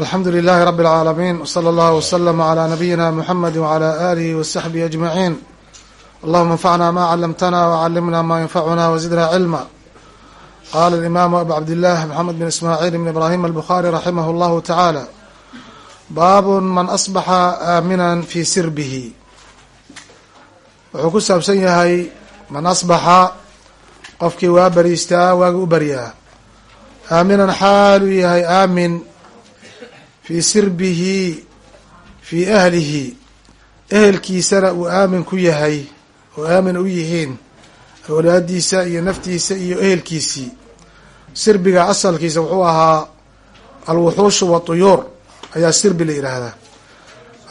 alxamdu lilahi rabi اlcaalamiin wslى اllah wslm عlى nabiyina mxamedi wعlى alihi wsaxbihi ajmaciin allahuma anfacna ma calamtna wcalimna ma yanfacuna wzidna cilma qala imaamu abu cabdilah mxamed bin ismaaciil bn ibrahim albukhari raximah اllahu tacaala baabun man asbaxa aaminan fi sirbihi wuxuu ku saabsan yahay man asbaxa qofkii waa beriistaa waagi u beryaa aaminan xaaluu yahay aamin fii sirbihi fii ahlihi. Ehelkiisana uu aamin ku yahay oo aamin u yihiin awlaadiisa iyo naftiisa iyo ehelkiisii. Sirbiga asalkiisa wuxuu ahaa alwuxuushu watuyuur ayaa sirbi la yidhaahdaa.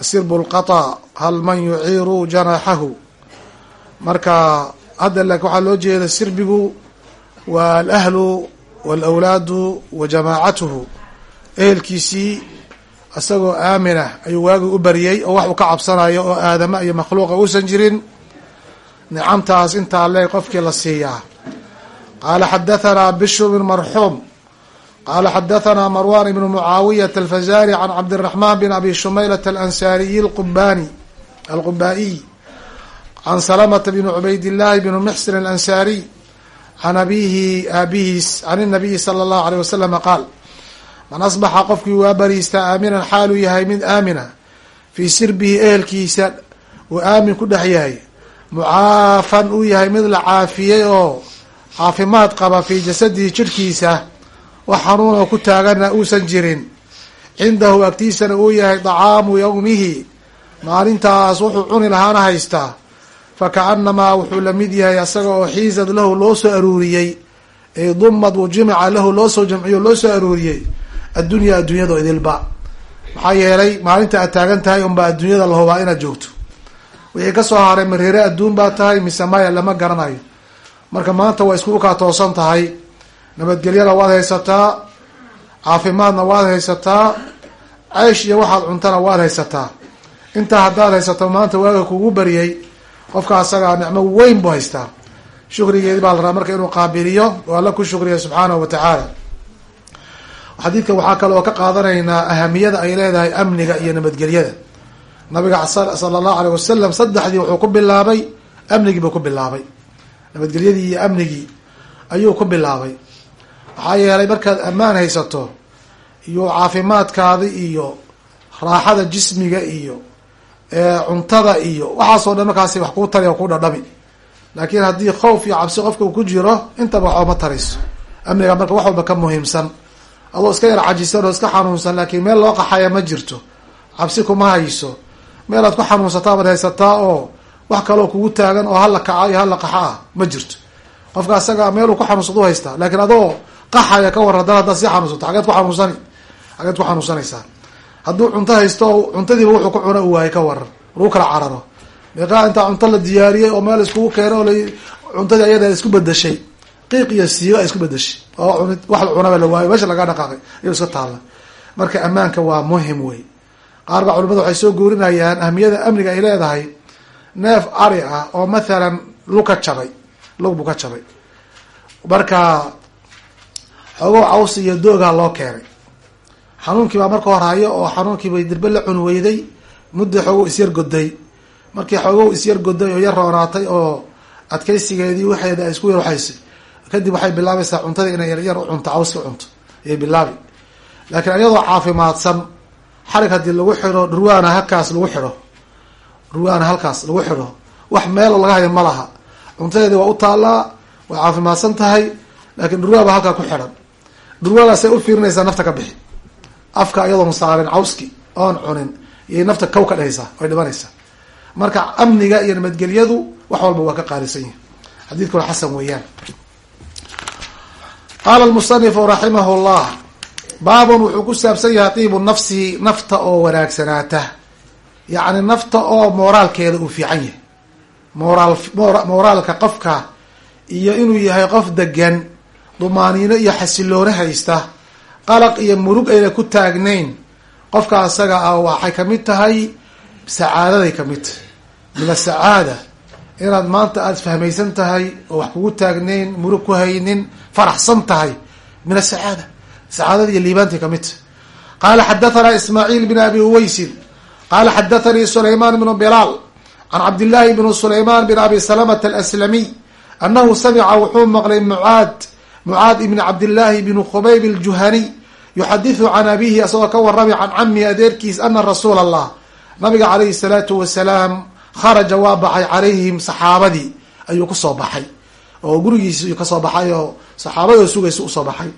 Sirbu lqaطa hal man yuciiru janaxahu marka hadda laakin waxaa loo jeeda sirbigu waa alahlu walawlaadu wa jamaacatuhu. Ehelkiisii isagoo aaminah ayuu waagii u bariyey oo wax uu ka cabsanayo oo aadama iyo makhluuqa uusan jirin. Nicamtaas intaa leeg qofkii la siiyaa. Qaala xadahanaa bishr bn marxuum. Qaala xadahanaa marwan ibn mucaawiyata alfazari can cabdiraxman bin abi shumaylata alansaariyi lqubani alqubaa'iy can salamata bn cubaydillahi bn mxsin alansaariy can abihi aabihiis can inabiyi sala allahu aleyh wasalama qaal man asbaxa qofkii waa bariistaa aaminan xaaluu yahay mid aamina fii sirbihi ehelkiisa uu aamin ku dhex yahay. Mucaafan uu yahay mid la caafiyey oo caafimaad qaba fii jasadihi jidhkiisa. Wax xanuunoo ku taagana uusan jirin. Cindahu agtiisana uu yahay dacaamu yowmihi maalintaas wuxuu cuni lahaana haystaa. Fa ka-anamaa wuxuu la mid yahay asaga oo xiisad lahu loo soo aruuriyey. Ay dumad wujimica lahu loo soo jamciyo loo soo aruuriyey addunya adduunyado idilba. Maxaa yeelay maalinta aad taagan tahay unbaa adduunyada la hubaa inaad joogto. Wixii ka soo haray mareere adduun baa tahay mise maya lama garanayo. Marka maanta waa iskugu kaa toosan tahay. Nabadgelyana waad haysataa caafimaadna waad haysataa ceysh iyo waxaad cuntana waad haysataa. Intaa haddaad haysato maanta waaga kugu bariyey qofka asagaa nicmo weyn buu haystaa. Shukrigeedi baa la rabaa marka inuu qaabiliyo oo alla ku shukriya subxaanahu wa tacaala xadiidka waxaa kale oo ka qaadanaynaa ahamiyada ay leedahay amniga iyo nabadgelyada. Nabiga sala allahu aleyh wasalam saddexdii wuxuu ku bilaabay amnigii buu ku bilaabay. Nabadgelyadii iyo amnigii ayuu ku bilaabay. Maxaa yeelay markaad ammaan haysato iyo caafimaadkaada iyo raaxada jismiga iyo cuntada iyo waxaasoo dhan markaasi wax kuu tari oo ku dhadhami. Laakiin haddii khowf iyo cabsi qofka uu ku jiro intaba waxba ma tarayso. Amniga marka wax walba ka muhiimsan adoo iska yar cajisan oo iska xanuunsan laakiin meel loo qaxaya ma jirto. Cabsi kuma hayso. Meel aad ku xanuunsataa baad haysataa oo wax kaloo kugu taagan oo hala kaca iyo hala qaxa ah ma jirto. Qofka asaga meeluu ku xanuunsado u haystaa laakiin adoo qaxaya ka war haddana haddaad si xanuunsato xageed ku xanuunsani xageed ku xanuunsanaysaa. Hadduu cunto haysto oo cuntadiiba wuxuu ku cuna u waayay ka waran lagu kala cararo. Meeqaa intaa cunto la diyaariyey oo meel iskugu keeno oo la cuntadii ayada isku bedeshay qiiq iyo siiba isku bedeshay oo cuni wax la cunaba la waayo meesha laga dhaqaaqay iyo iska taalla marka ammaanka waa muhiim wey qaar baa culimada waxay soo guurinayaan ahmiyada amniga ay leedahay. Neef ari ah oo mathalan lug ka jabay lug buu ka jabay. Marka xoogo caws iyo doogaa loo keenay. Xanuunkii baa marka hor hayo oo xanuunkiibay dirbe la cun weyday muddo xoogow isyar goday markii xoogow isyar goday oo yar roonaatay oo adkaysigeedii waxeeda ay isku yarwaxaysay kadib waxay bilaabaysaa cuntada inay yaryar u cunto cawska cunto ayay bilaabi. Laakiin ayadoo caafimaadsan xarig haddii lagu xidho dhurwaana halkaas lagu xidho dhurwaana halkaas lagu xidho wax meelo laga hayo ma laha. Cuntadeedii waa u taallaa way caafimaadsan tahay laakiin dhurwaa baa halkaa ku xidhan. Dhurwaadaasay u fiirinaysaa nafta ka bixi. Afka iyadoon saarin cawski oon cunin iyay nafta kow ka dhehaysaa way dhimanaysaa marka amniga iyo nabadgelyadu wax walba waa ka qaalisan yihiin xadiidkuna xasan weeyaan qaala almusanifu raximah llah baabun wuxuu ku saabsan yahay tiibu nafsi nafta oo wanaagsanaata yacni nafta oo mooraalkeeda uu fiican yahay moraal mooraalka qofka iyo inuu yahay qof degan dumaaniino iyo xasiloono haysta qalaq iyo murug ayna ku taagnayn qofka asaga ah waxay ka mid tahay sacaadaday ka mid tahay min asacaada inaad maanta aada fahmaysan tahay oo wax kugu taagnayn murug ku haynin faraxsan tahay min asacaada sacaadada iyo liibaantay tahay qala xadathana ismaaciil bn abi uweysin qala xadathanii sulayman bnu bilaal can cabdillahi bn sulayman bn abi salamata alaslamiy anahu samica wuxuu maqlay mucaad mucaad ibni cabdillahi bn khubayb aljuhaniy yuxadiثu can abihi asagoo ka warramay can cami adeerkiis ana rasuula allah nabiga calayhi salaatu wasalaam kharaja waa baxay calayhim saxaabadii ayuu ku soo baxay. Oo gurigiisi ka soo baxay oo saxaabadoo sugaysa u soo baxay.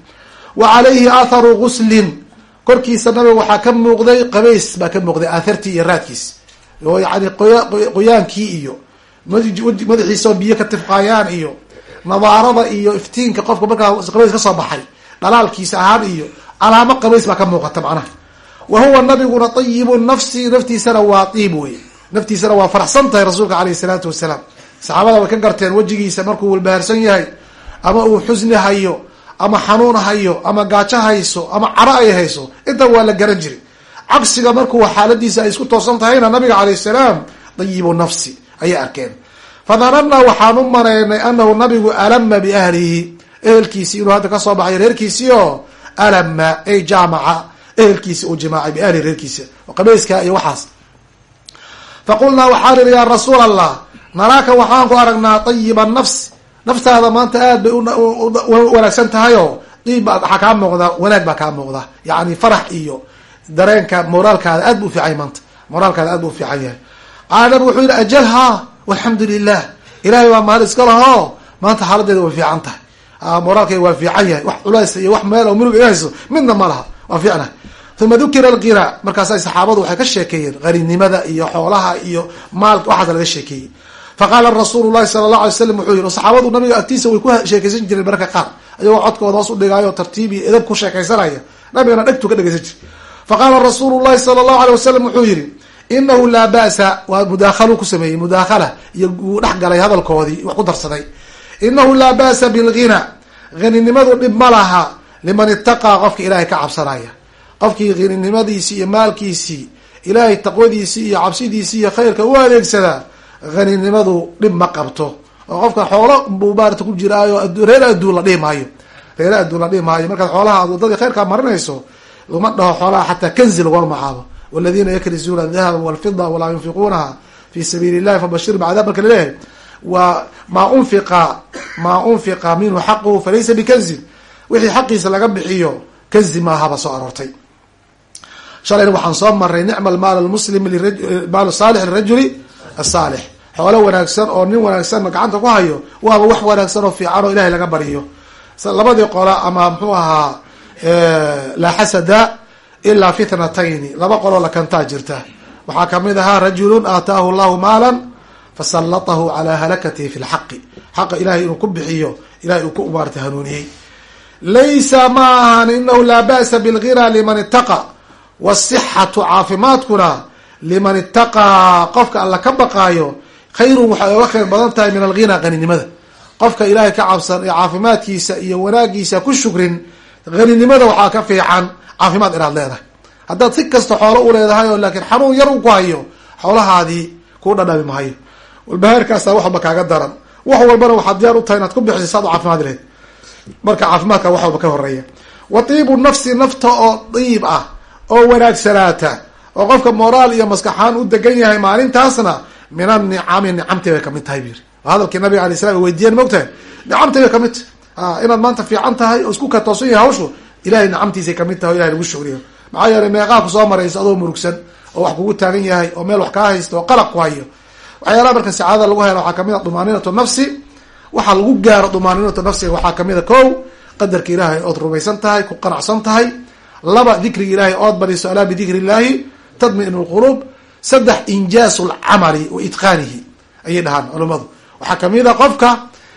Wa calayhi atharu guslin korkiisa nabiga waxaa ka muuqday qabays baa ka muuqday aathartii iyo raadkiis. Oo yani qoyaankii iyo madaxiisao biyo ka tifqaayaan iyo nadaarada iyo iftiinka qofka markaa qabays ka soo baxay dhalaalkiisa ahaan iyo calaamo qabays baa ka muuqata macnaha. Wa huwa nabiguna ayibu nafsi naftiisana waa iib wey naftiisana waa faraxsan tahay rasuulka aleyh salaatu wasalaam. Saxaabada way ka garteen wejigiisa markuu walbahaarsan yahay ama uu xusni hayo ama xanuun hayo ama gaajo hayso ama caro ay hayso intan waa la garan jiray. Cagsiga markuu xaaladiisa ay isku toosan tahayna nabiga alayh salaam dayibu nafsi ayay arkeen. Fadanannaa waxaan u maleynay anahu nabigu alama biahlihi ehelkiisii inuu hadda ka soo baxay reerkiisii oo alama ay jaamaca ehelkiisi uu jimaacay biahlihi reerkiisa qabayska iyo waxaas faqulnaa waxaan ihi yaa rasuul allah naraaka waxaan ku aragnaa ayiba nafs naftaada maanta aad bay wanaagsan tahay oo diib waxaa kaa muuqda wanaag baa kaa muuqda yani farax iyo dareenka moraalkaada aad bu ufiicanya maanta moraalkaada aad bu ufiican yahay qaala nabigu wuxuu yihi ajal ha walxamdu lilah ilahay waa mahad iska laho maanta xaaladeeda way fiican tahay moraalkayga waa fiican yahay wax culays iyo wax meel oo mulug ihayso midna ma laha waa fiicnahay uma dukira alqira markaasa saxaabadu waxay ka sheekeeyeen qaninimada iyo xoolaha iyo maal waxaas laga sheekeeyey. Faqaala rasuulu llahi sala allahu alay slam wuxuu yihi saxaabadu nabiga agtiisa way ku sheekaysan jireen mararka qaar. Ayagoo codkooda hoos udhigaayo tartiib iyo edab ku sheekaysanaya. Nabigana dhegtu ka dhegaysan jir faqaala rasuulu llahi sala allahu alay wasalam wuxuu yihi inahu laa ba'sa waa mudaakhalu ku sameeyey mudaakhala iyo dhex galay hadalkoodii wax ku darsaday. Inahu laa ba'sa bilghina haninimadu dhib ma laha liman itaqaa qofka ilaahay ka cabsanaya qofkii haninimadiisii iyo maalkiisii ilaahay taqwadiisii iyo cabsidiisii iyo khayrka u adeegsadaa haninimadu dhib ma qabto. Oo qofka xoolo buu maarata ku jiraayo reer adduun la dhihi maayo. Reere adduun la dhihi markaad xoolaha ad wadadii khayrkaa marinayso lama dhaho xoolaha xataa kanzi lagula magacaabo waladiina yakrizuuna adahaba walfida walaa yunfiquunaha fi sabiili llahi fabashirhum cadaab marka la leeyahay waa maa unfiqa maa unfiqa minhu xaquhu falaysa bikanzin wixii xaqiisa laga bixiyo kanzi maahaba soo aroortay shalayna waxaan soo maray nicma maal muslim maal saalix lirajuli asaalix xoolo wanaagsan oo nin wanaagsan gacanta ku hayo waaba wax wanaagsan oo fiican oo ilahay laga baryo labadii qola ama muxuu ahaa laa xasada ilaa fitnatayni laba qoloo lakantaa jirta waxaa ka mid ahaa rajulun aataahu llahu maalan fasalatahu calaa halakatihi fi lxaqi xaqa ilahay inuu ku bixiyo ilahay uu ku maarata hanuuniyey laysa ma ahan inahu laa ba'sa bilghina liman itaqa wasixatu caafimaadkuna liman itaqaa qofka alla ka baqaayo khayrun waxay oga khayr badan tahay min alghina qaninimada qofka ilaahay ka cabsan ee caafimaadkiisa iyo wanaagiisa ku shukrin haninimada waxaa ka fiican caafimaad inaad leedahay haddaad si kasta xoolo u leedahay oo laakiin xanuun yar u ku hayo xoolahaadii kuu dhadhami mahayo walbahaarkaasa wax walba kaaga daran wax walbana waxaad diyaar u tahay inaad ku bixisa saad u caafimaad lehed marka caafimaadka wax walba ka horreeya wa tiibu nafsi nafta oo diib ah oo wanaagsanaata oo qofka moraal iyo maskaxaan u degan yahay maalintaasna min anicami nicamtii bay ka mid tahay bu yiri hadalkii nabiga alay slam weydiiyeen mogtahay nicamtii bay ka mid tahay inaad maanta fiican tahay oo isku katoosan yahay hawshu ilahay nicamtiisay ka mid tahay o ilahay lagu shugriyo maxaa yeelay meeqaa ku soo maraysa adoo murugsan oo wax kugu taagan yahay oo meel wax kaa haysta oo qalaq ku hayo. Waxyaalaha marka sacaadada lagu helo waxaa ka mid a dumaaninatu nafsi. Waxaa lagu gaaro dumaaninatu nafsiga waxaa ka mid a ko qadarka ilaahay ood rumaysan tahay ku qanacsan tahay laba dikriga ilaahay ood badiso alaa bidikri illahi tadmin lquluub saddex injaasu lcamali wa itqaanihi ayay dhahaan culimadu waxaa ka mid a qofka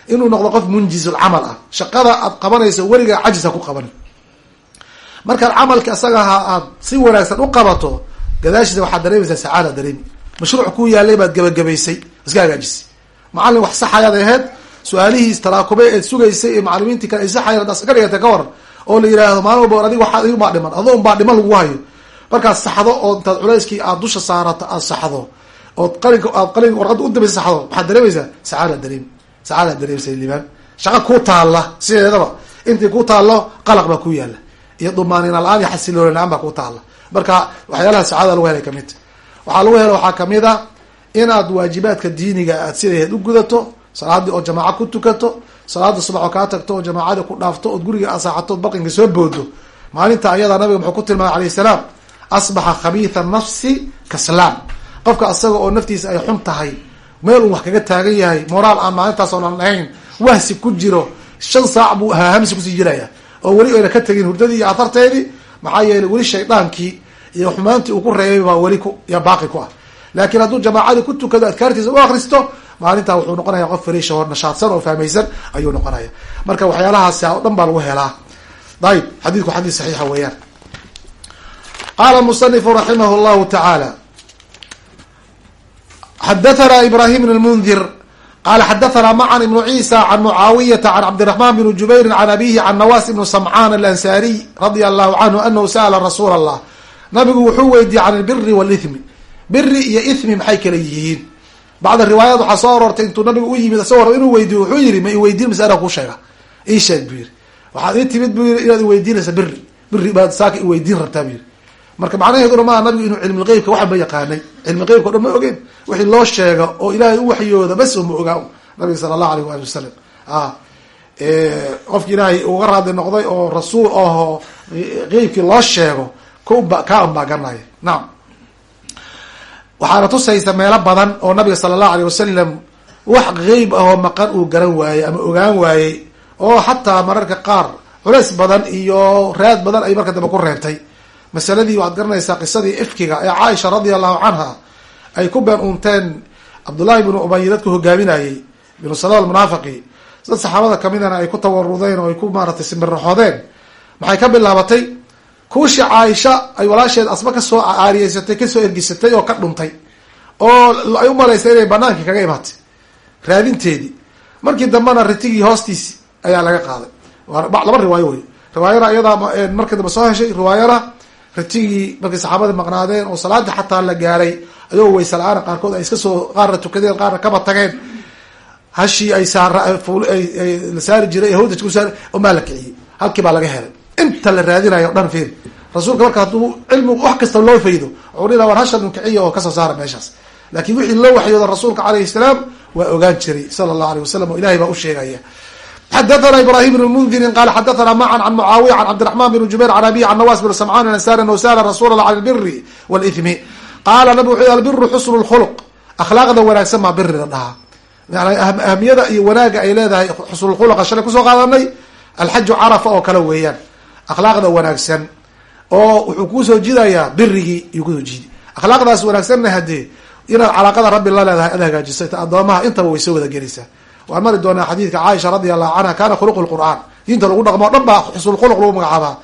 inuu noqdo qof munjiz lcamal ah. Shaqada aad qabanayso weligaa cajisa ku qaban markaad camalka isagaha aad si wanaagsan u qabato gadaashiisa waxaad dareemaysaa sacaada dareemi. Mashruuc kuu yaalay baad gebagabaysay iska hagaajisay macallin wax saxayaad aheyd su'aalihiis taraakubay eed sugaysay ee macalimiintii kale ay saxayan ad ka dhigata ka waran oo la yihahdo maalin walba adig waxaa igu baa dhiman ado dhiman lagu hayo markaad saxdo oo intaad culayskii aad dusha saarato aad saxdo. Ood qalinka aad qalin warqadda udambaysa saxdo. Waxaad dareemaysaa sacaada dareemi sacaadaad dareemaysa liibaan. Shaqa kuu taalla sideedaba intii ku taallo qalaq baa ku yaalla iyo dumaaniina la'aan iyo xasilooni la'aan baa ku taala marka waxyaalaha sacaadada lagu helay ka mid waxaa lagu helo waxaa ka mid a inaad waajibaadka diiniga aad sidaheed u gudato salaadii oo jamaaco ku tukato salaada subax oo kaa tagto oo jamaacadii ku dhaafto ood guriga asaaxato od barqinka soo boodo maalinta ayada nabiga muxuu ku tilmaamay alayh salaam asbaxa khabiitha nafsi kaslaam qofka asaga oo naftiisa ay xun tahay meel uu wax kaga taagan yahay moraal aan maalintaas oonan ahayn wahsi ku jiro shan saac buu hahamsi ku sii jiraya oo weli ayna ka tegin hurdadii iyo atarteedii maxaa yeelay weli shaydaankii iyo xumaantii uu ku reebay baa weli ku baaqi ku ah laakiin hadduu jamaacadii ku tukado adkaartiisa u akristo maalintaa wuxuu noqonaya qof fariisha oo nashaadsan oo fahmaysan ayuu noqonaya. Marka waxyaalahaasi o dhan baa lagu helaa. Ayib xadiidku xadiis saxiixa weeyaan. Qaala musanifu raximah llahu tacaala xadathana ibrahim bn lmundir qala xadathana macan ibnu ciisa can mucaawiyata can cabdiraxman bn jubayri can abihi can nawas ibn samcaan alansariy radia allahu canhu anahu sa'la rasuula allah nabigu wuxuu weydiiyey can albiri walithmi biri iyo ithmi maxay kala yihiin? Bacda riwaayaat waxaa soo aroortay intuu nabigu u yimid isagoo inuu weydiyo wuxuu yihi ma iweydiin mise anaa kuu sheega ii sheeg buu yihi waxaad ii timid buu yii inaad iweydiinaysa biri. Biri baad saaka iweydiin rabtaa buu yihi marka macnaheeduna maaha nabigu inuu cilmi qeybka waxan ba yaqaanay. Cilmi qeybka o dhan ma ogeen. Wixii loo sheega oo ilaahay u waxyooda bas uma ogaa nabiga sala allahu alayh waali wasalam qofki ilaahay uga raadli noqday oo rasuul aho qeybkii loo sheego kba kaa un baa garanaya nacam waxaana tusaysa meelo badan oo nabiga sala allahu alayh wasalam wax qeyb ahoo maqan uu garan waayey ama ogaan waayey oo xataa mararka qaar culays badan iyo raad badan ay marka dambe ku reebtay. Masaladii waxaad garanaysaa qisadii ifkiga ee caaisha radia allahu canha ay ku been uunteen cabdullahi bnu ubay dadku hogaaminayey binu salal munaafiqi dad saxaabada kamidana ay ku tawarudeen oo ay ku maaratay simbirraxoodeen maxay ka bilaabatay kuushi caaisha ay walaasheed asba ka soo aariyeysatay ka soo ergisatay oo ka dhuntay oo ay u malaysay inay banaankii kaga imaatay raadinteedii. Markii dambena ritigii hoostiisi ayaa laga qaaday. Laba riwaayo wey riwaayana iyadaa markii dambe soo heshay riwaayana ritigii markay saxaabadii maqnaadeen oo salaadii xataa la gaaray ayagoo weyse la'aana qaarkood ay iska soo qaarna tukadeen qaarna kaba tageen. Hashii ay saar la saari jiray hawdaj kusaar maa la kiciyey. Halkii baa laga helay inta la raadinayo o dhan fiir rasuulka marka hadduu cilmi wax kasta loo faydo dhihi war hashan kiciya oo ka soo saara meeshaas. Laakiin wixii loo waxyooda rasuulka calayhi salaam waa ogaan jiray sala allahu alayh wasalam oo ilahay baa u sheegaya. Xadathana ibrahim bn mundirin qala xadathana macan can mucaawiya can cabdiraxman bn jubayr can abihi can nawas bn samcaan ansari anhu sala rasuul allah biri la dhahaa. Yani ahamiyada iyo ay leedahay xusnulkhuluqa shalay ku soo oo kale weeyaan akhlaaqda wanaagsan oo wuxuu ku soo jidayaa birigii iyuu ku soo jiidi akhlaaqdaas wanaagsanna hadee inaad calaaqada rabbi la leedahay ad hagaajiso ta addoomaha intaba way soo wada gelaysaa. Waan mari doonaa xadiidka caaisha radia allahu canha kana khuluqu lqur'aan diinta lagu dhaqmo dhan baa xusnulkhuluq lagu magacaabaa.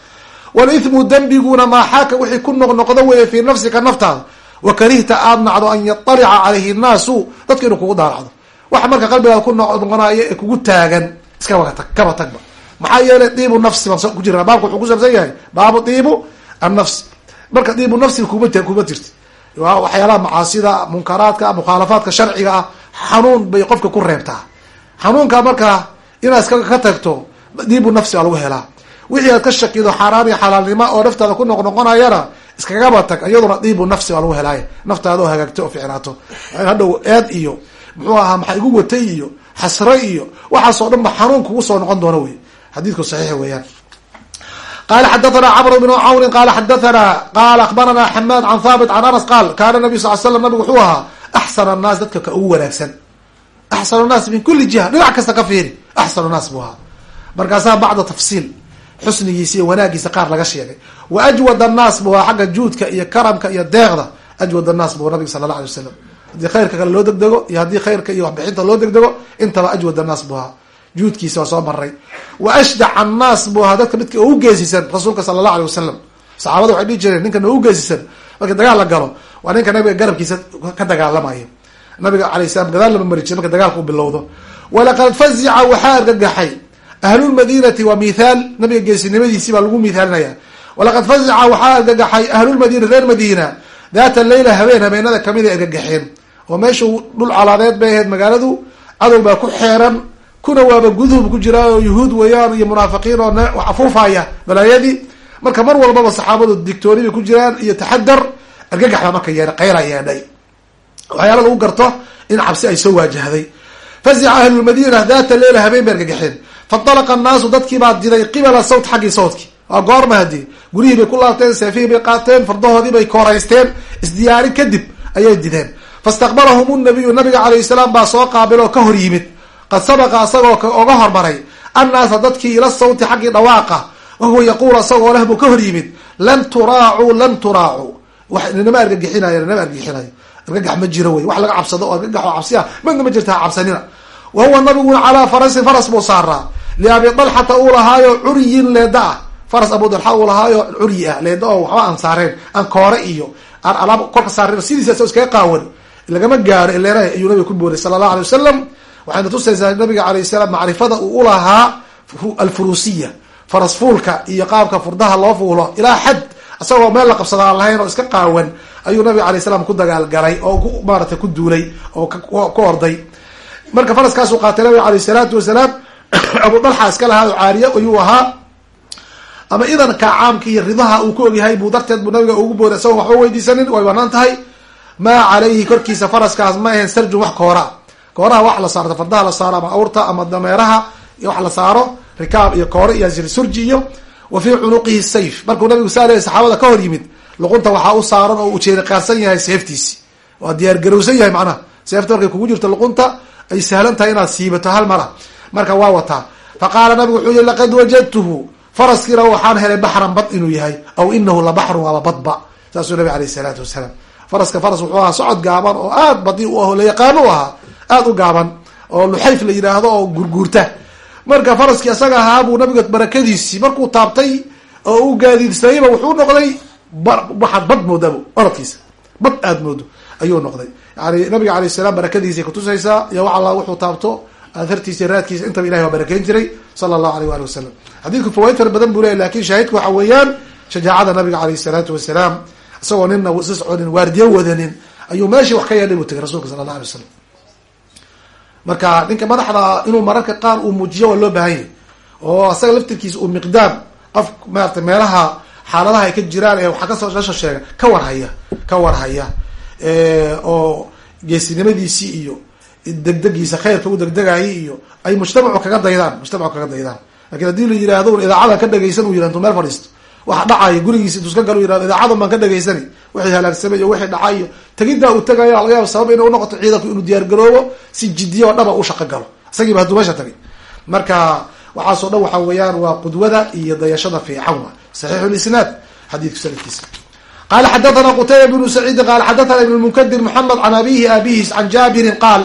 Walithmu dembiguna maaxaaka wixii ku noqnoqdo weeye fii nafsika naftaada. Wa karihta aad nacdo an yatalica calayhi nnaasu dadka inuu kugu daaracdo waxa marka qalbigaada ku noqonayo ee kugu taagan iskaba tag kaba tagba maxaa yeelay diibu nafsi baan ku jirna baabka wuxuu kusaabsan yahay baabu diibu annafsi. Marka diibu nafsiga kuma kuma jirta waa waxyaalaha macaasida munkaraadka mukhaalafaadka sharciga ah xanuun bay qofka ku reebtaa. Xanuunka markaa inaad ka tagto diibu nafsi baa lagu helaa. Wixii aad ka shakido xaaraan iyo xalaalnimo oo naftaada ku noqnoqonayana iskagaba tag iyaduna diibu nafsi baa lagu helaay naftaada oo hagaagto oo ficnaato hadhow eed iyo muxuu ahaa maxaa igu watay iyo xasre iyo waxaasoo dhan ba xanuun kugu soo noqon doono wey xadiidku saxiix weeyaan. Qala xadathana cmr bn cawni qala xadathana qala akhbarana xamaad can thabit can anas qaal kana nabiy sal slam nabigu wuxuu ahaa axsan annaas dadka ka ugu wanaagsan. Axsan nnaas min kuli jiha dhinac kasta ka fiiri axsan nnaas buu ahaa. Markaasaa bacda tafsiil xusnigiisa iyo wanaagiisa qaar laga sheegay. Wa ajwad annaas buu ahaa xagga juudka iyo karamka iyo deeqda ajwad annaas buu nabiga sala allah alay wasalam haddii khayrka kale loo degdego iyo haddii khayrka iyo waxbixinta loo degdego intaba ajwad annaas buu ahaa juudkiisa waa soo maray wa ashdac annaas buu ahaa dadka midka ugu geesisan rasuulka sala allah alay wasalam saxaabada waxay dhihi jireen ninkan ugu geesisan marka dagaal la galo waa ninka nabiga garabkiisa ka dagaalamaya. Nabiga alay salam gadaal lama mari jire marka dagaalka u bilowdo walaqad fazica waxaa argagaxay ahlulmadinati waa mithaal nabiga geesinimadiisii baa lagu mithaalinaya walaqad fazica waxaa argagaxay ahlulmadina reer madiina daata leyla habeen habeenada kamida argagaxeen. Oo meeshu dhul calaadeed bay ahayd magaaladu cadow baa ku xeeran kuna waaba guduhub ku jiraa oo yuhuud weeyaan iyo munaafiqiin oo wax afuufaya balaayadii marka mar walbaba saxaabadu digtooni bay ku jiraan iyo taxadar argagax baa marka yeedha qayraa yeedhay waxyaala lagu garto in cabsi ay soo waajahday. Fazica ahlulmadiina daata leila habeen bay argagaxeen. Faintalaqa annaasu dadkii baa diday qibala sawt xaggii sawdki waa goorma haddii gurihii bay ku laabteen seefihii bay qaateen fardahoodii bay kooraysteen isdiyaarin kadib ayay dideen. Faistaqbalahum nabiyu nabiga calayhi salaam baa soo qaabil oo ka hor yimid qad sabaqa asagoo oga hormaray annaasa dadkii ila sawti xaggii dhawaaqa wahuwa yaquul asagoo leh buu ka hor yimid lan turaacuu lan turaacuu ninama argagixinayo ninama argagixinayo argagax ma jiro wey wax laga cabsado oo argagax oo cabsi ah midna ma jirta cabsanina. Wa nabiguna calaa farasin faras buu saaraa. Liabi dalxata uu lahaayo curyin leeda ah. Faras abu dalxa uu lahaayo curyi ah leeda oo waxba aan saareen aan koore iyo aan alaab korka saareen sidiisa iskaga qaawan lagama gaaro ileena ayuu nabiga ku booray sala allahu alay wasalam waxayna tusaysaa nabiga alayh salaam macrifada uu ulahaa faras fuulka iyo qaabka furdaha loo fuulo ilaa xad isagoo meel la qabsada aan lahayn oo iska qaawan ayuu nabiga alay salam ku dagaalgalay oo ku maarata ku duulay oo ku orday. Marka faraskaasuu qaatay nabiga alayh salaatu wasalaam abu dalxa iska lahaa caariye ayuu ahaa ama idanka caamka iyo ridaha uu ku ogyahay buu darteed buu nabiga ugu booray isagoon waxba weydiisanin way bannaan tahay maa calayhi korkiisa faraskaas ma ahayn sarjun wax koora kooraha wax la saarto fardaha la saaro ama awrta ama dameeraha wax la saaro rikaab iyo koore iyo surji iyo wa fii cunuqihi sayf. Markuu nabigu saaleya saxaabada ka hor yimid luqunta waxaa u saaran oo uu jeeriqaarsan yahay seeftiisi. Waa diyaar garowsan yahay macnaha. Seefta markay kugu jirto luqunta ay sahlan tahay inaad siibato hal mara. Marka waa wataa. Fa qaala nabigu wuxuu yihi laqad wajadtuhu. Faraskiina waxaan helay baxran bad inuu yahay aw inahu la baxrun waaba badba. Saasuu nabi alayh isalaatu wasalaam. Faraska faras wuxuu ahaa socod gaaban oo aad badi u ah oo la yaqaano ahaa aada u gaaban oo luxayf la yidhaahdo oo gurguurta marka faraskii isaga ahaa buu nabiga barakadiisii markuu taabtay oo u gaadiidsanayba wuxuu noqday waxaad bad moodabo oradkiisa bad aad moodo ayuu noqday. Yani nabiga alayh salaam barakadiisay kutusaysaa iyo wax alla wuxuu taabto aathartiisa raadkiisa intaba ilahay waa barakeyn jiray sala allahu aleyh waali wasalam xadiidku fawaaid fara badan buu leyahy laakiin shaahidka waxa weeyaan shajaacada nabiga alayh salaatu wasalaam isagoo nina si soconin waardiyo wadanin ayuu meeshii wax ka yeedhay buu tegay rasulka sala allah alay wasalam marka ninka madaxda inuu mararka qaar uu muujiyo waa loo baahan yahy oo asaga laftirkiisa uu miqdaam qof maarata meelaha xaaladaha ay ka jiraan ee waxaa ka soo lasha sheega ka warhaya ka warhaya oo geesinimadiisii iyo degdegiisa khayrka u degdegayay iyo ay mujtamacu kaga daydaan mujtamacu kaga daydaan. Lakin haddii la yihahdo un idaacadan ka dhegaysan u yihah intu meel fadhiisto waxa dhacaya gurigiisa intu iska galo yihahdo idaacadan baan ka dhegaysani. Wixii halaagsamay iyo wixii dhacay iyo tegiddaa uu tagayo laga yaaba sabab inay unoqoto ciidanku inuu diyaargaroobo si jidiya oo dhaba u shaqo galo. Isagiiba hadduu meesha tagay. Marka waxaasoo dhan waxa weeyaan waa qudwada iyo dayashada fiican wa saxiixu lisnaad xadiidku sanadkiisa. Qala xadathana qutayba bnu saciidin qala xadathana ibn munkadir moxamed can abihi aabihis can jaabirin qaal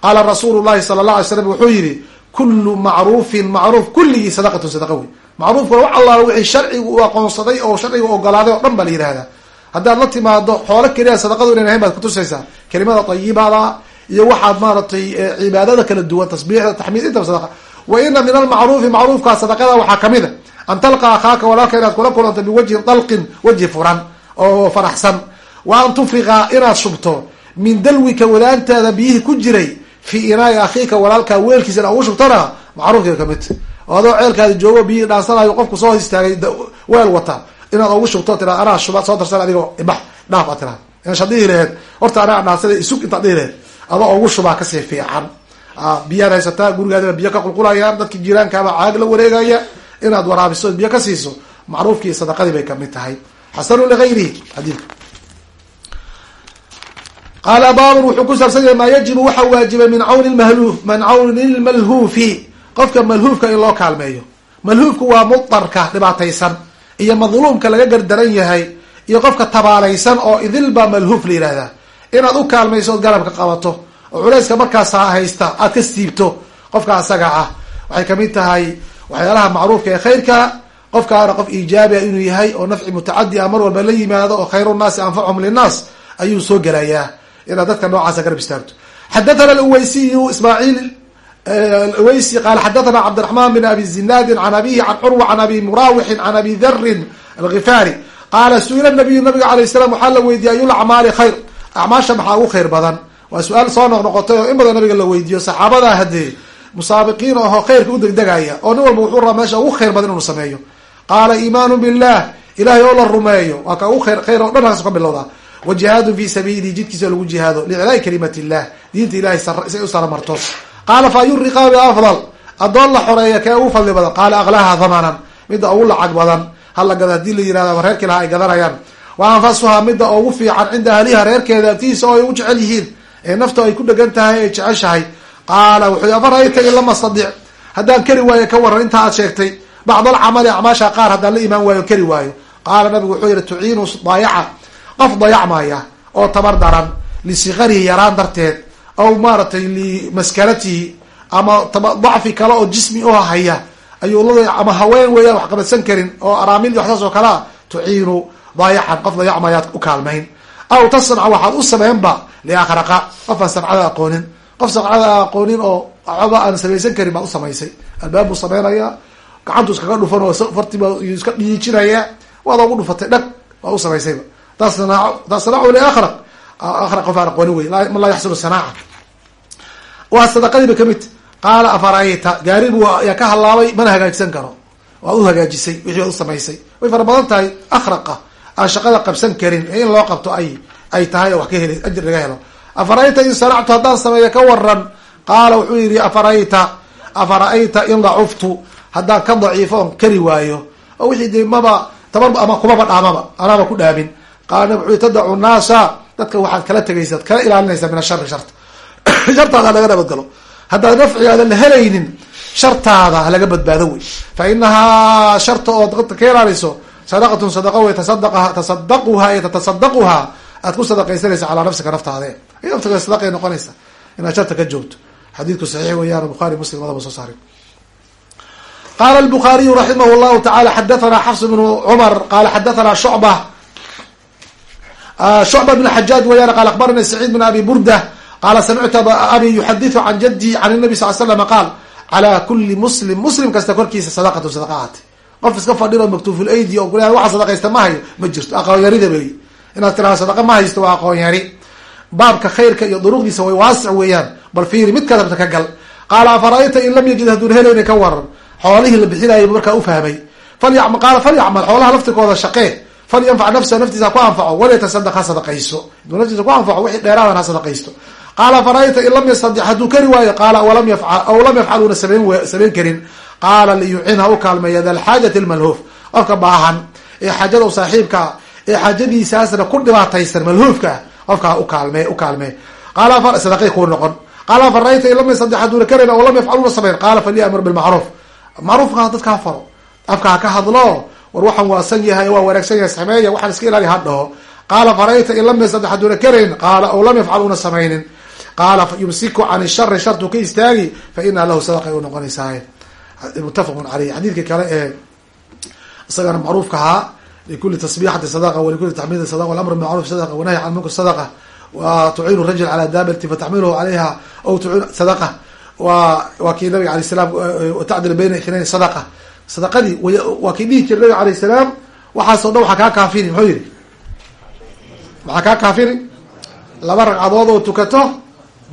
qaala rasuulu llahi sala allah alay slam wuxuu yihi kulu macruufin macruuf kulligii sadaqatun sadaqa wey macruufkuna wax allaala wixii sharcigu u aqoonsaday oo sharcigu ogolaaday oo dhan baa la yihahdaa haddaad la timaado xoolo keliya sadaqadu inan ahayn baad kutusaysaa kelimada ayibada iyo waxaad maaratay cibaadada kala duwan tasbiixda taxmiid intaba sadaqa. Wa ina min almacruufi macruufkaa sadaqada waxaa ka mid a an talqa akhaaka walaalka inaad kula kulanto biwajhin dalqin wajhi furan oo faraxsan. Wa an tufriqa inaad shubto min dalwika wadaantaada biyihii ku jiray fi inaai akhiika walaalkaa weelkiisa ina ugu shubtana macruufkay ka mid adoo ceelkaadi joogo biyihii dhaansanayo qofku soo istaagay weel wata. Inaad ugu shubto tira anaa shuba soo darsan adigoo ibax dhaaf a tira inaad dhihi laheed horta anaa dhaasada isug intaad dhihi laheed adoo ugu shubaa ka sii fiican. Biyaad haysataa gurigaadina biyo ka qulqulayaan dadki jiraankaaba caag la wareegaya. Inaad waraabiso biyo ka siiso macruufkii sadaqadii bay ka mid tahay. Xasanu ligayrihi xadiidka qaala baabun wuxuu ku saabsan yahay maa yajibu waxa waajibay min cawni lmahluuf min cawni lmalhuufi qofka malhuufka in loo kaalmeeyo. Malhuufku waa mudarka dhibaataysan iyo madluumka laga gardaran yahay iyo qofka tabaalaysan oo idilbaa malhuuf la yihahdaa inaad u kaalmayso ood garabka qabato oo culayska markaasa haysta aad ka siibto qofka asaga ah. Waxay ka mid tahay waxyaalaha macruufka ee khayrka. Qofkaana qof iijaabiah inuu yahay oo nafci mutacadi a mar walba la yimaado oo khayru nnaasi anfachum linnaas ayuu soo gelayaa. Inaad dadka noocaasa garab istaagto. Xadathana alweysiyu ismaaciil weysi qaala xadathana cabdiraxman bin abi zinaadin can abihi can curwa can abi murawixin can abi darin algifaari qaala su'ila nabiyu nabiga alayh salam waxaa la weydiiyey ayul acmaali khayr? Acmaasha maxaa ugu khayr badan? Waa su'aal soo noqnoqotay oo in badan nabiga la weydiiyo saxaabadaa haddee musaabiqiin ahoo khayrka u degdegaya oo nin walba wuxuu rabaa meesha ugu khayr badan inuu sameeyo. Qaala iimaanu billah ilahay oo la rumeeyo. Waa ka ugu khayr khayr o dhan kaas ka bilowdaa wa fi sabiilihi jidkiisa lagu jihaado liclaa'i kalimat illah diinta ilahay say u saramarto qaala fa ayu riqaabi afdal. Addoon la xoreeya kee ugu fadli badan? Qaala aklaha thamanan midda ugu lacag badan. Hala gada haddii la ama reerkii lahaa ay gadanayaan wa anfasuhaa midda ugu fiican cinda ahliha reerkeeda agtiisa oo ay u jecel yihiin. Ee nafta ay ku dhegan tahay ay jeceshahay. Qaala wuxuu afarayta in lama stadic haddaan keri waayo ka waran intaa aad sheegtay. Bacd alcamali acmaasha qaar haddaan la imaan waayo keri waayo. Qaala nabigu wuxuu yihi tuciinu daayaca qof dayacmaya oo tabar daran lisikarihi yaraan darteed aw maaratay limaskanatihi ama dacfi kale oo jismi oo haya ayuu la ama haween weeyaan wax qabadsan karin oo araamil iyo waxsaas oo kalea tuciinu daayacan qof dayacmayaad u kaalmayn. Aw tasnaca waxaad u sameynba liakhraqa qof aan aqoonin. Qof sancada aqoonin oo waxba aan samaysan karin baad u samaysay. Albaab buu sameynaya gacantu iskaga dhufan oo fartiba iska dhiijinaya waad ugu dhufatay dhag waad u samaysayba tasna tasnacu liakraq akraq qof aan aqoonin wey laa yaxsinu sanaaca waa sadaqadiiba ka mid qaala afarayta gaari bu yaa ka halaabay mana hagaajisan karo waad u hagaajisay wixii waad u samaysay way fara badan tahay akhraqa aan shaqada qabsan karin in loo qabto ay ay tahay oo wax ka hel ajir laga helo afarayta in sanactu haddaan sameeyo ka waran qaala wuxuu yihi afarayta afara'ayta in dacuftu haddaan ka daciifo on kari waayo oo wixii de maba tabar ama kumaba dhaamaba anaaba ku dhaamin qaala nab wuxuu tadacu naasa dadka waxaad kala tegaysa kala ilaalinaysaa min ashari sharta shartaada laga nabadgalo. Haddaad nafcigaada la helaynin shartaada halaga badbaado wey. Fa inahaa sharta ood ka ilaaliso sadaqatun sadaqa wey tasadaqha tasadaquhaa iyo tatasadaquhaa aad ku sadaqaysanaysa calaa nafsika naftaade ay naftiga sadaqay noqonaysa inaad sharta ka joogto. Xadiidku saxiix weeyaan buhari muslim lababa soo saaray qala albukhariyu raximah llahu tacala xadathana xafs bnu cumar qala xadathana shucba shucba bn xajaaj weyaan qaal abarana saciid bn abi burda qaala samictu abi yuxadiu can jaddi can nabi sal slama qaal calaa kuli muslim muslim kasta korkiisa sadaqatu sadaqa ahaatay qof iska fadhiro maktuufuleydi oo kula waxa sadaqaysta ma hayo ma jirto aqoonyarida wey inaad tiraado sadaqa ma haysto waa aqoonyari baabka khayrka iyo duruqdiisa way waasic weeyaan bal fiiri midkaad rabta ka gal qaala afara'ayta in lam yajid haduun helayna ka waran xoolihii la bixinayay markaa ufahmay qaala falyacmal xoolaha laftirkooda shaqee falyanfac nafsa naftiisa ku anfaco waliyatasadaq ha sadaqayso inuu naftiisa ku anfaco wixii dheeraadan ha sadaqaysto qaala fara'ayta in lam yastadic hadduu kari waayo qaala walam yafcal aw lam yafcal una samayn samayn karin qaala liyucin ha u kaalmeeya da alxaajati qofka baahan ee xaajada saaxiibkaa ee xaajadiisaasna ku dhibaataysan malhuufka qofka ha ukaalme ukaalmee qaala sadaqay kuu noqon qaala fara'ayta in lam yastadic hadduuna karin aw lam yafcal una samayn qaala falyamur bilmacruuf macruufka dadka ha faro afka ha ka hadlo war waxaan waasan yahay waa wanaagsan yahay sameeya waxaan iska ilaali ha dhaho qaala farayta in lam yastadix haduuna karayn qaala aw lam yafcal una samaynin. Qaala yumsiku can shari shartu ka istaagi fa inaa lahu sadaqa u noqonaysaa muttafaqun caleyh xadiidka kale ee isagana macruufka ahaa likuli tasbixati sadaqa walikuli taxmiidi sadaqa walamr bimacruf sadaqa wanahyi can munkar sadaqa wa tuciinu rajul calaa daabati fataxmiluhu calayha aw tuciin sadaqa wa waa kii nabiga alay salam tacdil bayna ithnayn sadaqa sadaqadii waa kii dhihi jira nabiga alayh salaam waxaasoo dhan waxaa kaa kaafini muxuu yihi maxaa kaa kaafini? Laba ragcadood oo tukato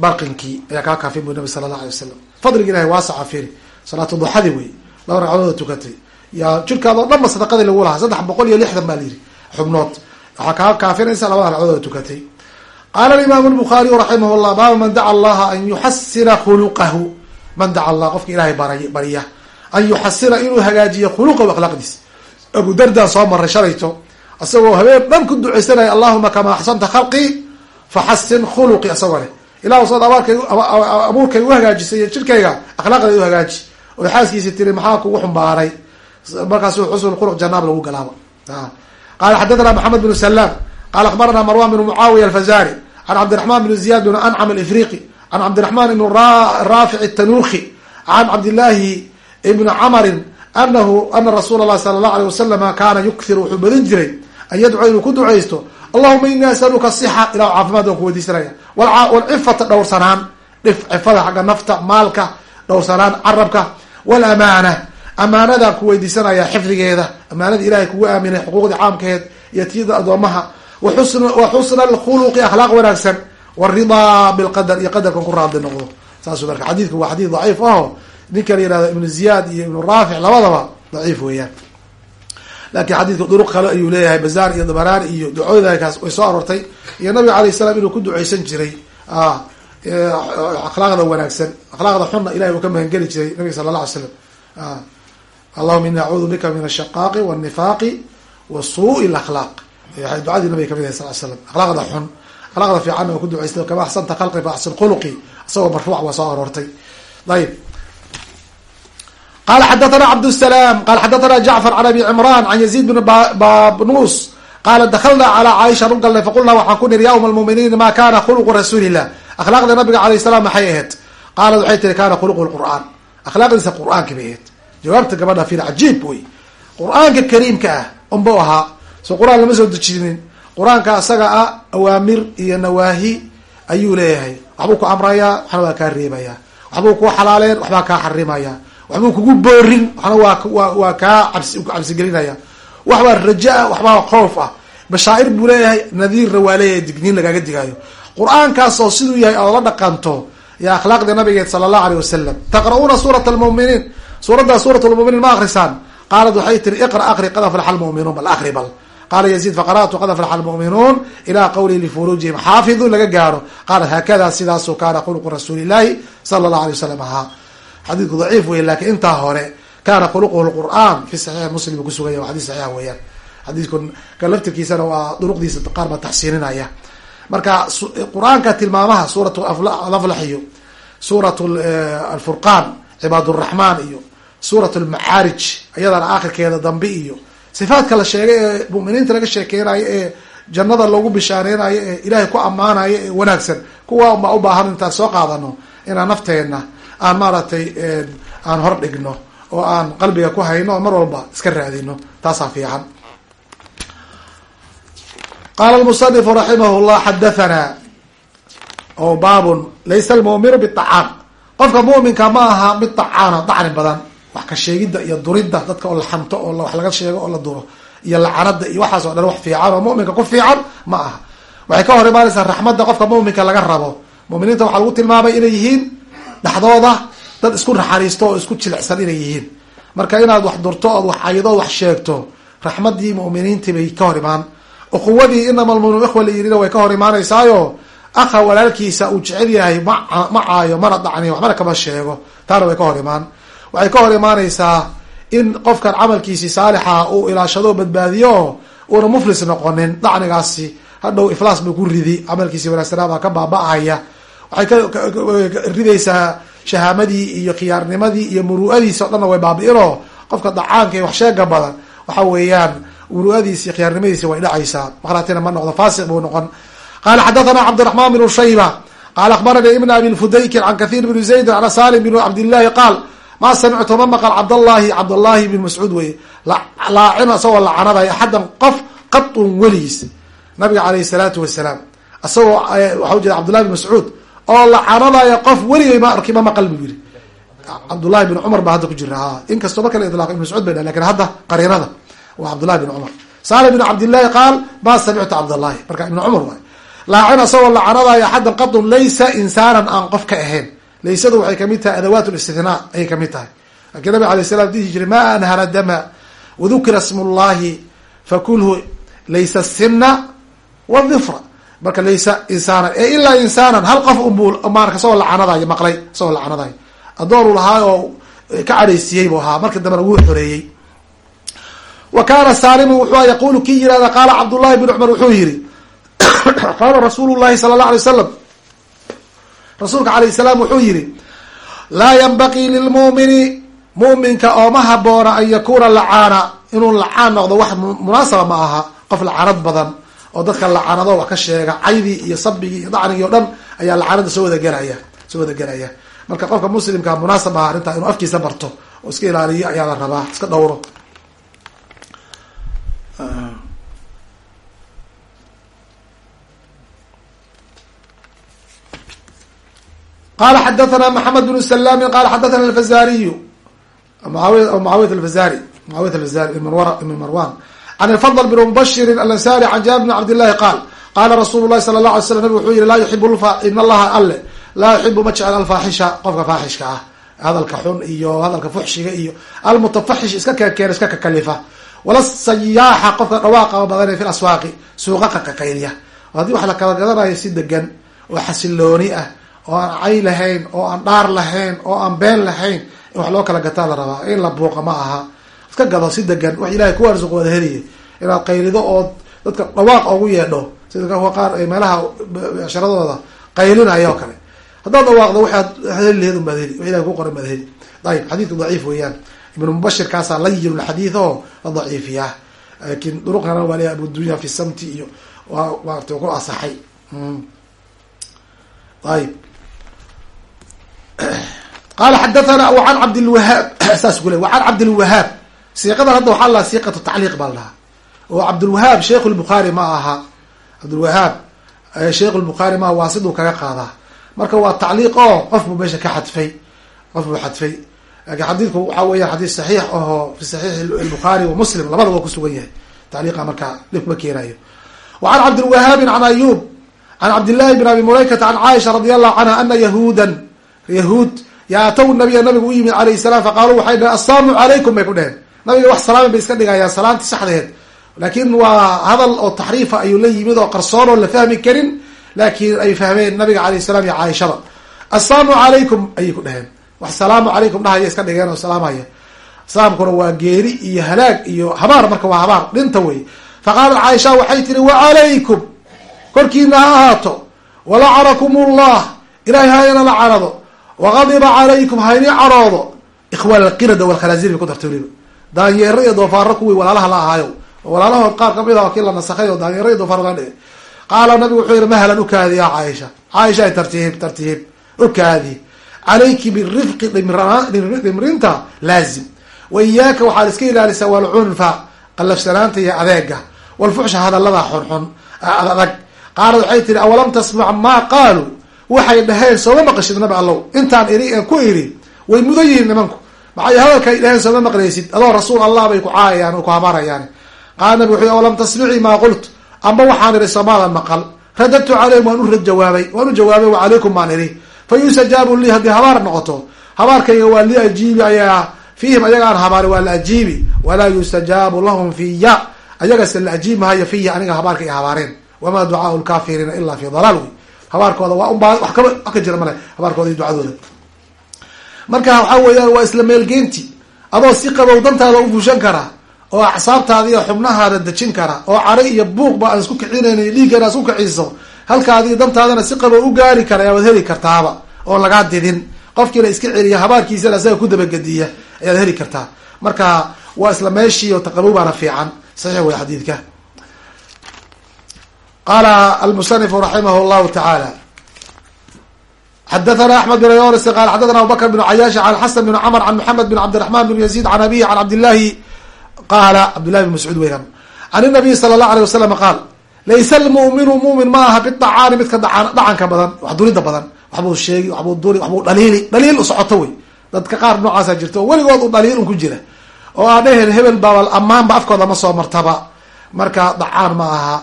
barqinkii ayaa kaa kaafin bu nabi sala allah alay wasalam fadliga ilahay waasaca firi salaatu duxadi wey laba ragcadood oo tukatay. Yaa jirkaadoo dhan ba sadaqadii lagu lahaa saddex boqol iyo lixdan baa la yihi xubnood. Waxaa kaa kaafinaysa labada ragcadood oo tukatay. Qaala imaamu lbukhaariyu raximah llah baaba man daca allaha an yuxasina khuluqahu. Man daca allah qofka ilahay barya an yuxasina inuu hagaajiyo khuluqahu akhlaaqdiis. Abu darda soo maray shalayto isagoo habeen dhan ku ducaysanaya allahuma kamaa axsanta khalqii faxasin khuluqi isagoo leh. Ilahu saad abaarkay abuurkay u hagaajisay iyo jirkayga akhlaaqdeeda u hagaaji. Oo xaaskiisi tiri maxaa kugu xumbaaray markaasu xusn khuluq janaab lagu galaaba qala xadathana maxamed bnu salaam qala akbarana marwan bn mucaawiya alfazari can cabdiraxman bn ziyad bn ancam alifriqi can cabdiraxman ibn raafic tanuki can cabdillahi ibni camrin anahu ana rasuula lahi sala allahu alيh wasalama kaana yukthir wuxuu badin jiray an yadcua inuu ku ducaysto allahuma ini asaluka sixa ilah caafimaad waan ku weydiisanaya walcifata dhowrsanaan dhif cifada xagga nafta maalka dhowrsanaan carabka walamaana amaanadaan ku weydiisanaya xifdigeeda amaanada ilahay kugu aaminay xuquuqdii caamkeed iyo tiyada addoomaha wa xusna alkhuluqi akhlaaq wanaagsan waridaa bilqadar iyo qadarkan ku raadli noqdo. Saasu marka xadiidku waa xadiid daciif aho ninka la yihahdo ibnu ziyad iyo ibnu raafic labadaba daciif weeyaan. Lakin xadiidka duruq kale ayuu leeyahay bazaar iyo dabaraani iyo ducooyinkaas way soo aroortay. Iyo nabiga alayh salaam inuu ku duceysan jiray ah, eh, akhlaaqda wanaagsan akhlaaqda xunna ilahay uu ka mahangeli jiray nabiga sal la alay slam ah, allahuma ini acuudu bika min ashaqaaqi wanifaaqi wa suui lakhlaaq waay ducadii nabiga ka mid ahay sal l slam akhlaaqda xun akhlaaqda fiicanna waa ku duceystay kama axsanta khalqi fa axsin khuluqi isagoo marfuuc waa soo aroortay. Ayib qala xadathana cabdusalaam qala xadathana jacfar can abi cimran can yaziid bn babnus qaala dakalna calaa caaisha run galnay faqulnaa waxaan ku niri ya uma lmuminiin ma kana khuluqu rasuulillah akhlaaqda nabiga alayh salaam maxay ahayd qaalad waxay tiri kana khuluqu lqur'aan akhlaaqdiisa qur'aanka bay ahayd jawaabta gabadha fil cajiib wey qur'aanka kariimka ah unbau ahaa soo qur'aan lama soo dejinin qur'aanka asaga ah awaamir iyo nawaahi ayuu leeyahay waxbuu ku amrayaa waxna kaa reebayaa waxbuu kuu xalaaleen waxbaa kaa xarimayaa waxbuu kugu boorin. Waxna waa waa kaa cabsi cabsigelinaya. Wax baa raja-a waxbaa khoof ah. Bashaa'ir buu leeyahay nadiirna waa leeyahay digniin lagaaga digaayo. Qur'aankaas oo siduu yahay ood la dhaqanto yaa akhlaaqdii nabigeed sala allahu aleyh wasalam taqra'uuna suurat almuminiin suuraddaa suurat lmuminiin ma akrisaan qaalat waxay tiri iqra aqri qad aflaxa almu'minuun bal aqri bal. Qaala yaziid faqara'tu qad aflaxa almu'minuun ilaa qawlihi lifuruujihim xaafiduun laga gaaro. Qaalat haakada sidaasuu kaana khuluqu rasuuli sala allahu alay wasalam ahaa xadiidku daciif wey laakiin intaa hore kana khuluquhu lqur'an fi saxiix muslim uu kusuganya waa xadis saxiixa weeyaan. Xadiidku ka waa duruqdiisa qaar baa taxsiininaya marka qur'aanka tilmaamaha suurat alaflax iyo suurat alfurqaan cibaad raxmaan iyo suurat lmacaarij iyadana aakhirkeeda dambe iyo sifaadka la sheegay ee muminiinta laga sheekeynayo ee jannada loogu bishaareynayo ee ilaahay ku ammaanayo ee wanaagsan kuwa baa u baahan intaan soo qaadano inaan nafteena aan maaragtay aan hor dhigno oo aan qalbiga ku hayno oo mar walba iska raadino. Taasaa fiican. Qaala lmusanifu raximah llah xadathana o baabun laysa almu'minu biطacaam qofka mu'minka ma aha mid tacaana dacni badan. Wax ka sheegidda iyo duridda dadka oo la xanto oo wax laga sheego oo la duro iyo lacanada iyo waxaas o dhan wax fiican oo mu'minka ku fiican ma aha. Waxay ka hor imaanaysaa raxmadda qofka mu'minka laga rabo. Mu'miniinta waxaa lagu tilmaamay inay yihiin dhexdooda dad isku naxariisto oo isku jilicsan inay yihiin. Marka inaad wax durto ood wax caydo ood wax sheegto raxmaddii mu'miniintii bay ka hor imaan. Ukhuwadii inama almuminuun ikhwa la yirina way ka hor imaanaysaayo. Akha walaalkiisa uu jecel yahay ma caayo mana dacniyo waxbana kama sheego. Taana way ka hor imaan. Waxay ka hor imaanaysaa in qofkan camalkiisi saalixa uu ilaashado badbaadiyo uuna muflis noqonin. Dacnigaasi hadhow iflaas buu ku ridi camalkiisi wanaagsanaa baa ka baaba-ahaya waxay ridaysaa shahaamadii iyo khiyaarnimadii iyo muru'adiisi o dhanna way baabi'inoo qofka dacaanka iyo wax sheega badan waxa weeyaan muru'adiisi iyo khiyaarnimadiisi way dhacaysaa maraatina ma noqdo faasiq buu noqon. Qala xadathana cabdiraxman bnu shayba qala akhbarani ibn abi lfudaykin can kathiir bni zaydin can salim bn cabdillahi qaal ma samictu ma maqal cabdallahi cabdallahi bn mascuud weye laacino isagoo lacanadayo axadan qof qatun weligiis. Nabiga alayh salaatu wasalaam isagoo waxa ujeeda cabdullahi bn mascuud oo lacanadayo qof weligay ma arki ma maqal buu yihi cabdullahi bn cumar baa hadda ku jira inkastoo marka la idlaaqo ibn mascuud bay dha laakiin hadda qariinada waa cabdullahi bn cumar. Salim bn cabdillahi qaal ma samictu cabdallahi marka ibn cumar waay laacin asagoo lacanadayo axadan qadun laysa insaanan aan qof ka ahayn. Laysadu waxay ka mid tahay adawaat listinaa ayay ka mid tahay. Lakin nabig alay salam dihi jiray ma anhara dama wadukira smu llahi fakulhu laysa sina wadifra marka laysa insaanan ee ilaa insaanan hal qof unbu maarka isagoo lacanadayo maqlay isagoo lacanadayo adoonu lahaa oo ka cadhaysiyey buu ahaa marka dambena wuu xoreeyey. Wa kaana saalimu wuxuu yaqulu kii yirahda qaala cabdullahi bn cumar wuxuu yihi qaala rasuulu llahi sala allah alay wasalam rasuulka alayh salaam wuxuu yihi laa yanbaqii lilmu'mini mu'minka ooma haboona an yakuna lacaana inuu lacaan noqdo wax munaasaba ma aha qof lacanad badan oo dadka lacanado wax ka sheega caydii iyo sabigii iyo dacnigii o dhan ayaa lacanada soo wada gelaya soo wada gelaya marka qofka muslimka munaasab aha arrintaa inuu afkiisa barto oo iska ilaaliyo ayaa la rabaa iska dhowro. Qala xadathana maxamed bnu salaamin qala xadathana alfazariyu. Muawiyat alfazari muawiyat alfazari ibn marwan can ilfadl bn mubashirin alansari can jaabir bn cabdillahi qaal qaala rasuulu lahi sala la alay slam nabig wuxuu yihi laa yuxib in allaha alle laa yuxibu ma jecel alfaaxisha qofka faaxishka ah hadalka xun iyo hadalka fuxshiga iyo almutafaxish iska kekeena iska kakalifa wala sayaaxa qofka dhawaaqa badan fi aswaaqi suuqa qaqaqayliya haddii wax la kala gadanayo si degan oo xasilooni ah oo aan cay lahayn oo aan dhaar lahayn oo aan been lahayn wax loo kala gataa la rabaa. In la buuqa ma aha iska gado si degan wax ilahay ku arsuq wada heliya inaad qaylido oo dadka dhawaaq ugu yeedho. Sida kuwa qaar ay meelaha sharadooda qaylinaya oo kale. Haddaad dhawaaqdo waxaad heli laheed un baad heli. Wax ilahay ku qoran baad heli. Ayib xadiidku daciif weeyaan. Ibnu mubashir kaasaa layin lxadiid oo daciifiyaa laakin duruqana waa leeyahay abudunya fi samti iyo waa maarata ku asaxay ayib qala xadathana an cabdilwahaab. Saas ku le wa can cabdilwahaab siiqadan hadda waxaa lahaa siiqatu tacliiq baa la oo cabdulwahaab sheikh lbukhaari ma aha. Cabdulwahaab sheikh lbukhaari maaha waa siduu kaga qaadaa. Marka waa tacliiq oo qof buu meesha ka xadfay. Qof buu xadfay. Lakin xadiidku waxa weeyaan xadiis saxiix aho fi saxiix albukhaari wa muslim labadaba kusugan yahay. Tacliiqa markaa dhib ma keenayo. Wa can cabdilwahaabin can ayub can cabdillahi bn abi mulaykata can caaisha radi allahu canha ana yahuudan yahuud yaatow nabiya nabigu u yimid alayh salaam faqaaluu waxay dhaheen assalaamu calaykum bay ku dheheen nabiga wax salaamin bay iska dhigayaan salaanti saxdeed laakin waa hadal oo taxriifa ayuu la yimid oo qarsoon oo la fahmi karin laakiin ay fahmeen nabiga alayh salam iyo caaishada assalaamu calaykum ayay ku dheheen wax salaamu calaykum dhahaya iska dhigeen oo salaamhaya salaamkuna waa geeri iyo halaag iyo habaar marka waa habaar dhinta wey. Faqaalat caaisha waxay tiri wacalaykum korkiina ha ahaato. Walacanakum llah ilahay hayna la canado. Waqadiba calaykum hayni caroodo. Ikhwaan alqirada walkhanaazir bay ku dartay weliba daanyeero iyo doofaaro kuwii walaalaha la ahaayo. Walaalahood qaar ka mid ah kii la nasakhay oo daanyeero iyo doofaar laga dhigay. Qaala nabigu wuxuu yihi mahlan ukaadi ya caaisha. Caaisha tartiib tartiib. Ukaadi calayki birifqi dhimrinta laazim. Wa iyaaka waxaad iska ilaalisaa walcunfa qallafsanaanta iyo adeega walfuxsha hadallada xunxun adag qaalad waxay tihi awalam tasmac maa qaaluu waxay dhaheen sooma maqashid nabi allow. Intaan iri en ku iri way mudan yihiin nimanku maxay hadalkay dhaheen sooma maqlaysid? Adoo rasuul allah bay ku caayayaan oo ku habaarayaan. Qaala nabi wuxuu awalam tasmicii maa qult? Amba waxaan ihi soomaadan maqal. Radadtu caleyhim waan u jawaabay waan u jawaabay wa calaykum baan idhi. Fa yustajaabu lii haddii habaar noqoto. Habaarkayga waa li ajiibi ayaa fiihim ayagaan habaari waa la ajiibi. Walaa yustajaabu lahum fiya ayagase la ajiib mahayo fiya aniga habaarka i habaareen wamaa ducaau lkaafiriina ilaa fi dalaal. Wey habaarkooda waa unbaa wax kaba wax ka jira male habaarkooda iyo ducadooda marka waxaa weeyaan waa isla meelgeenti adoo si qabow dantaada u fushan kara oo acsaabtaada iyo xubnahaada dejin kara oo cari iyo buuqba aan isku kicinayn dhiiggana isku kiciso halkaadiiyo dantaadana si qabow u gaari kara ayaad heli kartaaba oo lagaa didin. Qofkiina iska celiya habaarkiisana isaga ku dabagediya ayaad heli kartaa marka waa isla meeshii oo taqabow fiican. Saxiix wey xadiidka. Qala almusanifu raximah llahu tacaala xadathana axmed bin yoris qala xadathana abubakr bn cayaash an xasan bn cmr an maxamed bin cabdiraxman bn yaziid can abihi an cabdillahi qaala cabdillahi bn mascuud weyaan can inabiy sala allahu alيh wasalam qaal laysa almu'minu mumin ma aha bidacaani midka dhacanka badan wax durida badan waxbuu sheegi waxbuu duri waxbuu dhaliili dhaliil u socoto wey dadka qaar noocaasa jirta oo weligood u dhaliil un ku jira. oo aa dheheen hebel baa ammaanba afkooda ma soo martaba. marka dacaan ma aha.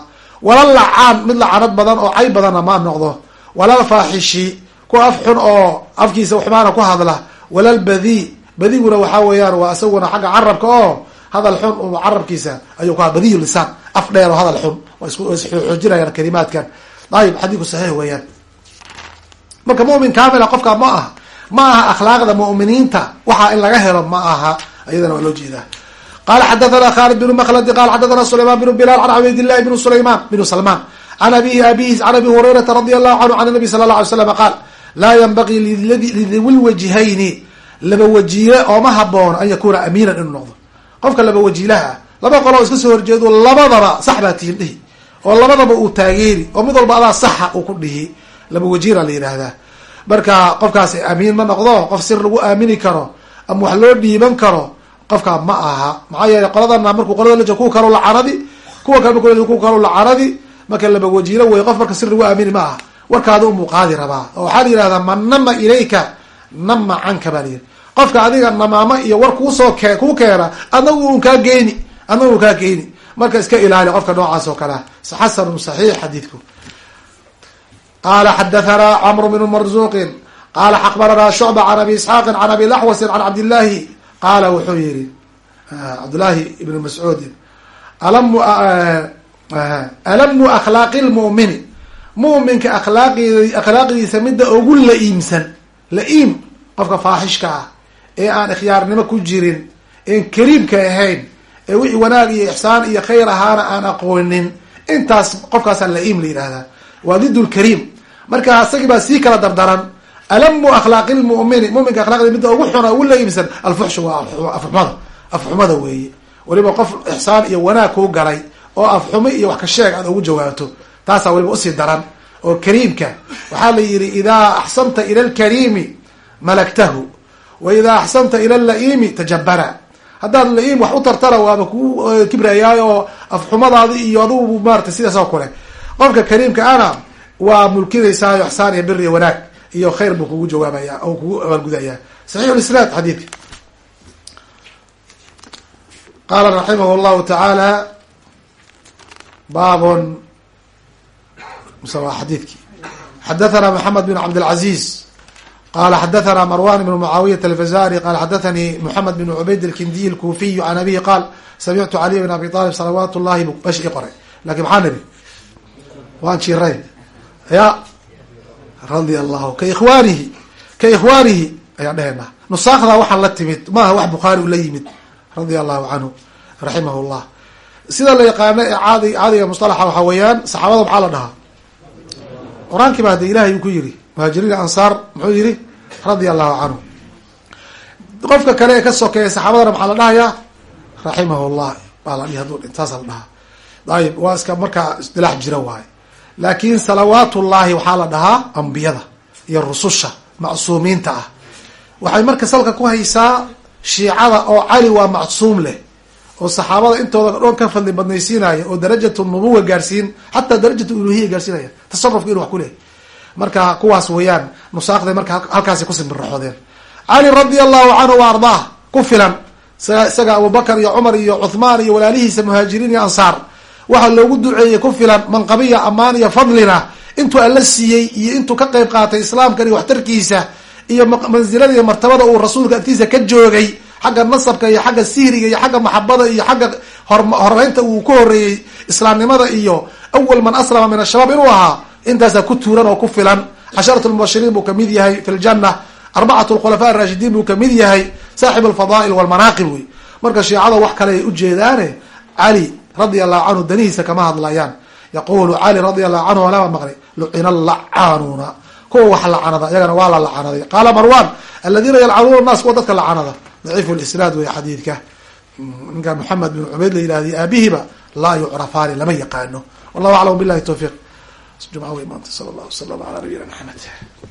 wala lacaan mid lacanad badan oo cay badanna ma noqdo. walal faaxishi kuwa af xun oo afkiisa xumaana ku hadla walal badi. Badiguna waxaa weeyaan waa isaguna xagga carabka oo hadal xun carabkiisa ayuu ku badiyu lisaan af dheer oo hadal xun waa isxoojinayaan kalimaadkan. Ayib xadiidku saxiix weeyaan. Marka mumin kamila qofka ma aha ma aha akhlaaqda mu'miniinta waxaa in laga helo ma aha iyadana waa loo jeedaa. Qala xadathana khalid bn mkldi qala xadathana sulayman bn bilal an cubaydillahi bn sulayman bn salman an abihi abihi an abi hurayrata radi allahu canhu an nabi sala la alay slam qaal laa yanbagii lidawi lwajhayni laba wajiile ooma haboon an yakuna amiinan inuu noqdo. Qofka laba wajiilaha ah laba qoloo iska soo horjeedo labadaba sax baa tihin dhihi. Oo labadaba uu taageeri oo mid walba adaa saxa uu ku dhihi. Laba wajiila la yidhaahdaa marka qofkaas amiin ma noqdo qof sir lagu aamini karo ama wax loo dhiiban karo qofkaa ma aha. Maxaa yeele qoladana markuu qolada la ku kalo lacanadi kuwa kale marku ku kalo lacanadi marka laba wajiilo wey qof marka sir lagu aamini ma aha warkaada unbuu qaadi rabaa. Oo waxaa la yihahdaa man nama ilayka nama canka baa layidhi qofka adiga namaamo iyo war kuusoo ke kuu keena adnagu un kaa geeni un kaa geeni. Marka iska ilaali qofka noocaas oo kalea xasanun saxiix xadiidku. Qala xadathana cmr bn marzuqin qala akbarana shucba can abi isxaaqin can abi laxwasin can cabdillahi qaala wuxuu yihi cabdullaahi ibn mascuudin alamu alamu akhlaaqi lmu'mini mu'minka akhlaaqi akhlaaqdiisa midda ugu la-iimsan la-iim qofka faaxishka ah ee aan ikhyaarnimo ku jirin een kariimka ahayn ee wixii wanaag iyo ixsaan iyo khayr ahaana aan aqoonin intaas qofkaasaa la-iim la yidhahdaa waa did lkariim marka isagii baa sii kala dardaran alamu akhlaaqi lmumini muminka akhlaqdi midda ugu xuna ugu la-iimsan alfuxshu waa afxumada afxumada weeye. Weliba qof ixsaan iyo wanaag kuu galay oo afxumi iyo wax ka sheeg aad ugu jawaabto taasaa weliba u sii daran. Oo kariimka waxaa la yihi idaa axsanta ila lkariimi malaktahu. Wa idaa axsanta ila la-iimi tajabara haddaad la-iim wax u tartara waaba kuu kibrayaay oo afxumadaadi iyo adugu maarata sidaas oo kale. Qofka kariimka ana waa mulkinaysaao ixsaan iyo bir wanaag iyo khayr buu kugu jawaabaya oo kugu abaalgudaya saxiix lisnaad xadiidka. Qaala raximah llahu tacaala baabon xadiidkii xadathana maxamed bin cabdilcaziz qala xadathana marwan bn mucaawiyat alfazari qala xadathani moxamed bin cubayd alkindiy alkufiy can abihi qaal samictu caliy bn abi talib salawaat llahi bash i qoray laakiin maxaa nabi waan jiray ya radia allahu ka ikhwaanihi ka ikhwaanihi ayaan dhehena nusaakda waxaan la timid maaha wax bukhaari ula yimid radia allahu canhu raximah llah sida la yaqaano ee caadi caadiga musalaxa waxaa weeyaan saxaabada maxaa la dhahaa qur'aankii baa hade ilahay uu ku yiri muhaajiriin ansaar muxuu yihi radia allahu canhu. Qofka kale ee ka sokeeya saxaabadana maxaa la dhahayaa raximah llah baa la dhihi haduu intaasa la dhahaa. Ayib waa iska markaa isdilaax jira waaye. Laakin salawaat ullahi waxaa la dhahaa ambiyada iyo rususha macsuumiinta ah. Waxay marka salka ku haysaa shiicada oo cali waa macsuum leh oo saxaabada intooda dhoon ka fadli badnaysiinaya oo darajatu nubuwa gaarsiin xataa darajatu uluhiya gaarsiinaya tasarufka inu wax ku lehay marka kuwaas weeyaan nusaaqday marka halkaasi kusimbiraxoodeen cali radia allahu canhu wa ardaah ku filan isaga abubakar iyo cumar iyo cuthmaan iyo walaalihiisa muhaajiriin iyo ansaar. Waxaa loogu duceeyey ku filan manqabiya ammaan iyo fadlina intuu alla siiyey iyo intuu ka qeyb qaatay islaamkan iyo waxtarkiisa iyo mansilada iyo martabada uu rasuulka agtiisa ka joogay xagga nasabka iyo xagga sihriga iyo xagga maxabada iyo xagga horeynta uu ku horeeyey islaamnimada iyo awal man aslama min ashabaab inuu ahaa intaasaa ku tuuran oo ku filan. Casharat lmubashiriin buu ka mid yahay fi ljanna arbacat lkhulafa arashidiin buu ka mid yahay saaxib alfadaa'il walmanaaqib wey. Marka shiicada wax kale ay ujeedaane cali radia allahu canhu danihiisa kama hadlayaan. Yaqulu cali radia allahu canhu alaa maqlay lucina allacaanuuna kuwa wax lacanada iyagana waa la lacanaday qaala marwan aladiina yalcanuuna nas kuwa dadka lacanada daciif lisnaad wey xadiidka. Ninka moxamed bin cubayd la yihahday aabihiba laa yucrafaani lama yaqaano. Wallahu aclam billahi tawfiiq. Jumca wey maanta sala allah wasalam ala nabiyina maxamed